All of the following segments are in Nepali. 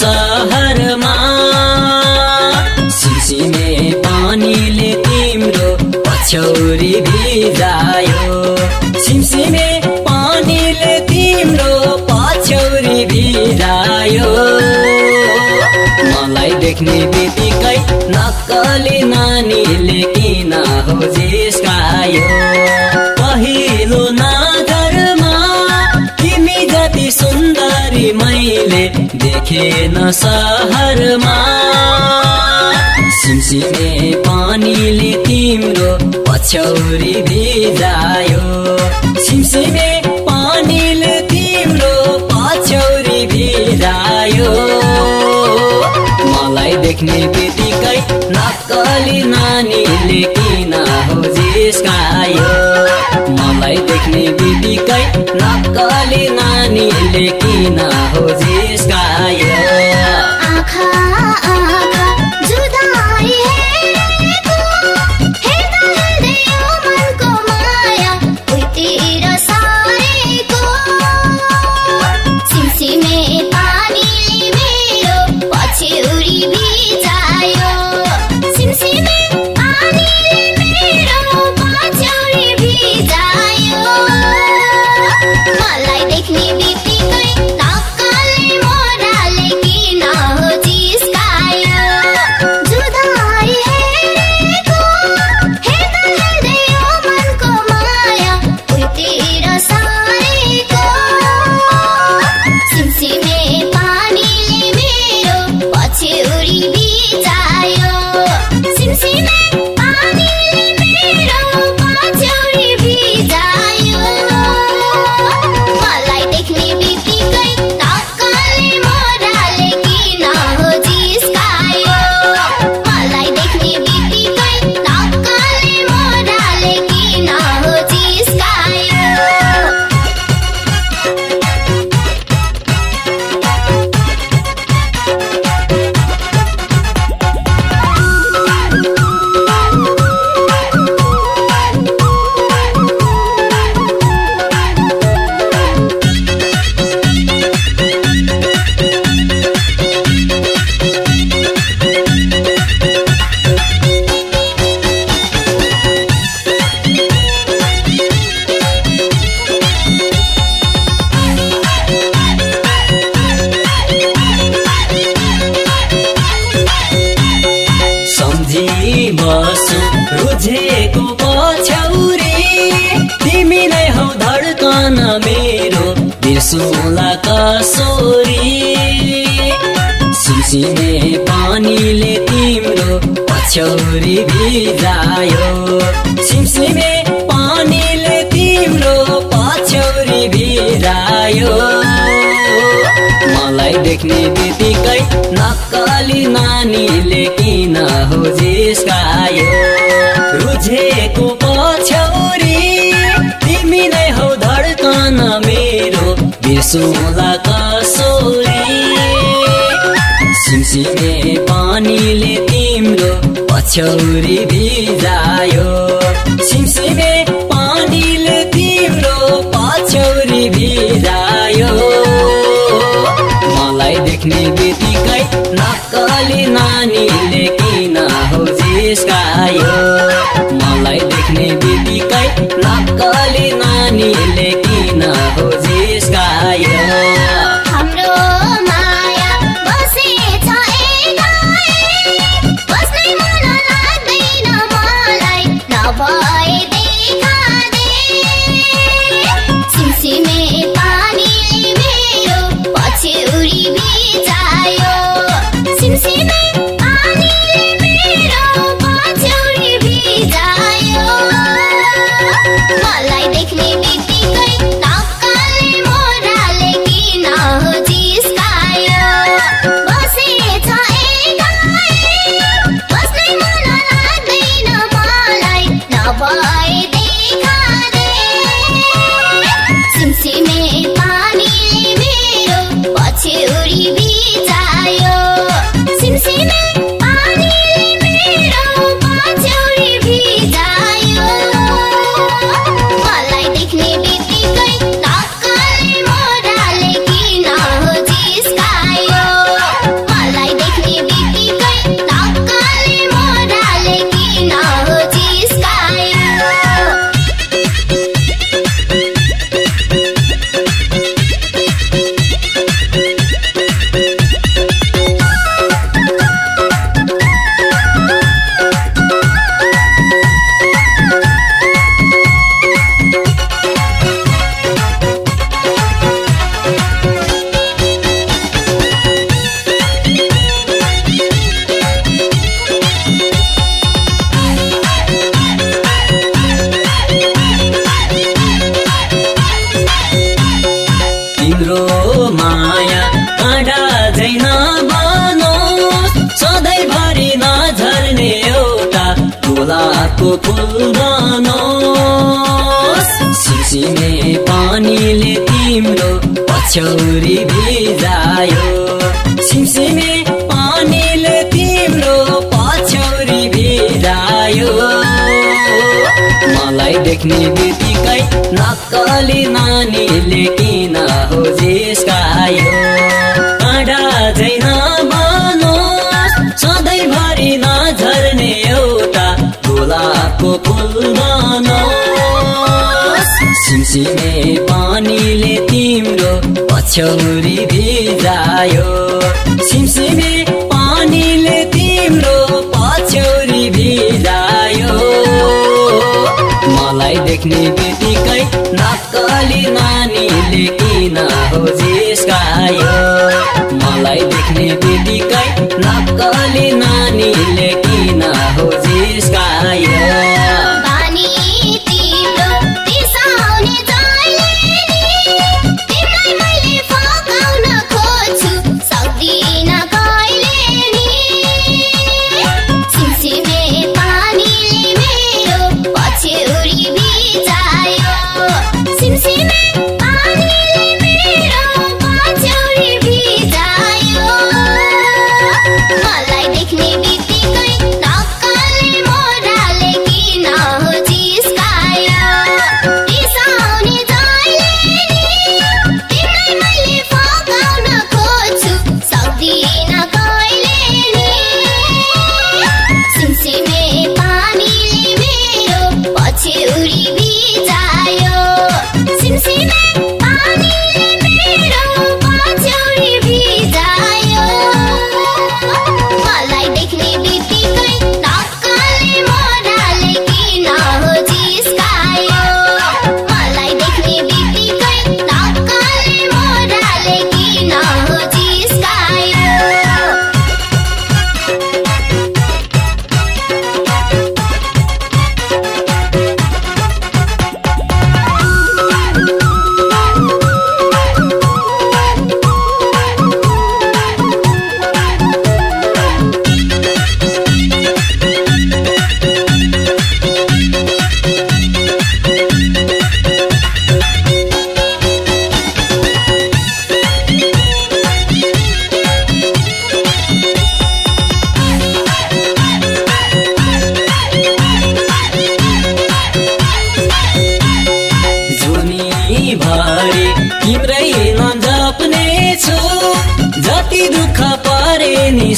भर्मा देखेन सहरमा। सिमसिमे पानीले तिम्रो पछौरी भिजायो। सिमसिमे पानीले तिम्रो पछौरी भिजायो। मलाई देख्ने बित्तिकै नक्कली नानीले किन हो जिस्कायो? देख्ने बित्तिकै नक्कली नानीले किन हो जिस्कायो बिर्सुला कसोरी सिमसिमे पानीले तिम्रो पछौरी भिजायो। सिमसिमे पानीले तिम्रो पछौरी भिजायो। मलाई देख्ने बित्तिकै नक्कली नानीले किन हो जिस्कायो। रुझेको बिर्सुला कसोरी पानीले तिम्रो पछौरी भिजायो सिमसिमे पानीले तिम्रो पछौरी भिजायो मलाई देख्ने बित्तिकै नक्कली नानीले किन हो जिस्कायो मलाई देख्ने बित्तिकै नक्कली नानीले सिसिमे पानीले तिम्रो पछौरी भिजायो। सिमसिमे पानीले तिम्रो पछौरी भिजायो। मलाई देख्ने बित्तिकै नक्कली नानीले किन हो जिस्कायो। बनोस् सिमसिमे पानीले तिम्रो पछौरी भिजायो। सिमसिमे पानीले तिम्रो पछौरी भिजायो। मलाई देख्ने बित्तिकै नक्कली नानीले किन हो जिस्कायो। मलाई देख्ने बित्तिकै नक्कली नानीले किन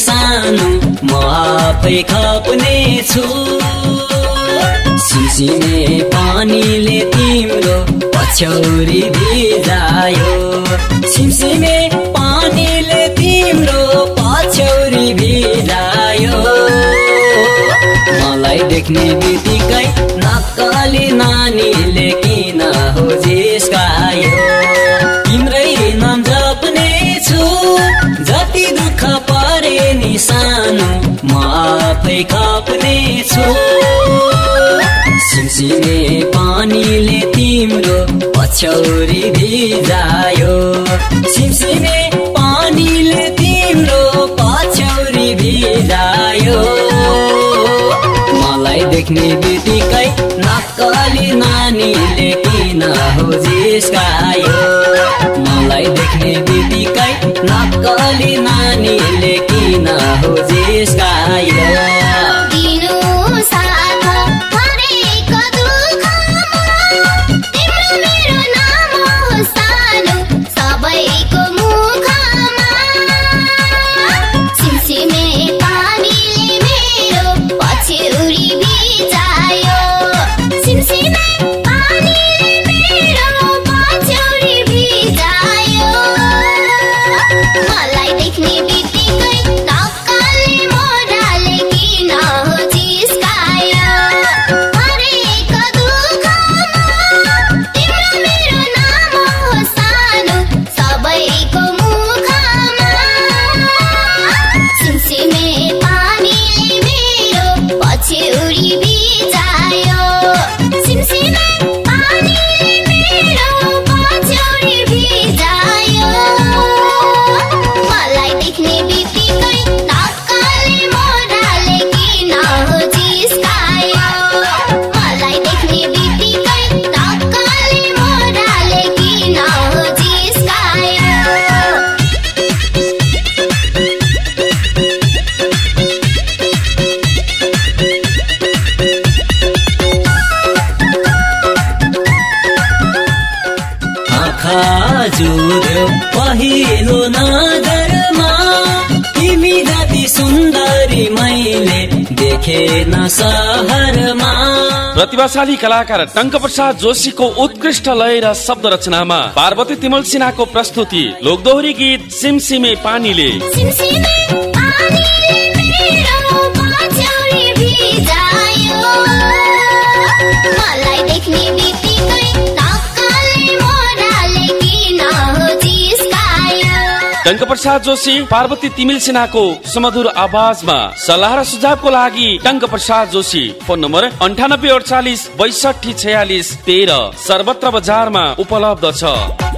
सानो म आफै खप्ने छु सिमसिमे पानीले तिम्रो पछौरी भिजायो। सिमसिमे पानीले तिम्रो पछौरी भिजायो। मलाई देख्ने बित्तिकै नक्कली नानीले किन हो जिस्कायो? आफै खप्ने छु सिमसिमे पानीले तिम्रो पछौरी भिजायो। सिमसिमे पानीले तिम्रो पछौरी भिजायो। मलाई देख्ने बित्तिकै नक्कली नानीले किन हो जिस्कायो। मलाई देख्ने बित्तिकै नक्कली नानीले किन हो जिस्कायो। खाजुर पहिलो नगरमा तिमी जति सुन्दरी मैले देखेन सहरमा प्रतिभाशाली कलाकार टङ्क प्रसाद जोशीको उत्कृष्ट लय र शब्द रचनामा पार्वती तिमल सिन्हाको प्रस्तुति लोकदोहरी गीत सिमसिमे पानीले सिम जिस्कायो टङ्क प्रसाद जोशी पार्वती तिमिल सिन्हाको सुमधुर आवाजमा सल्लाह र सुझावको लागि टङ्क प्रसाद जोशी। फोन नम्बर अन्ठानब्बे अडचालिस बैसठी छयालिस तेह्र सर्वत्र बजारमा उपलब्ध छ।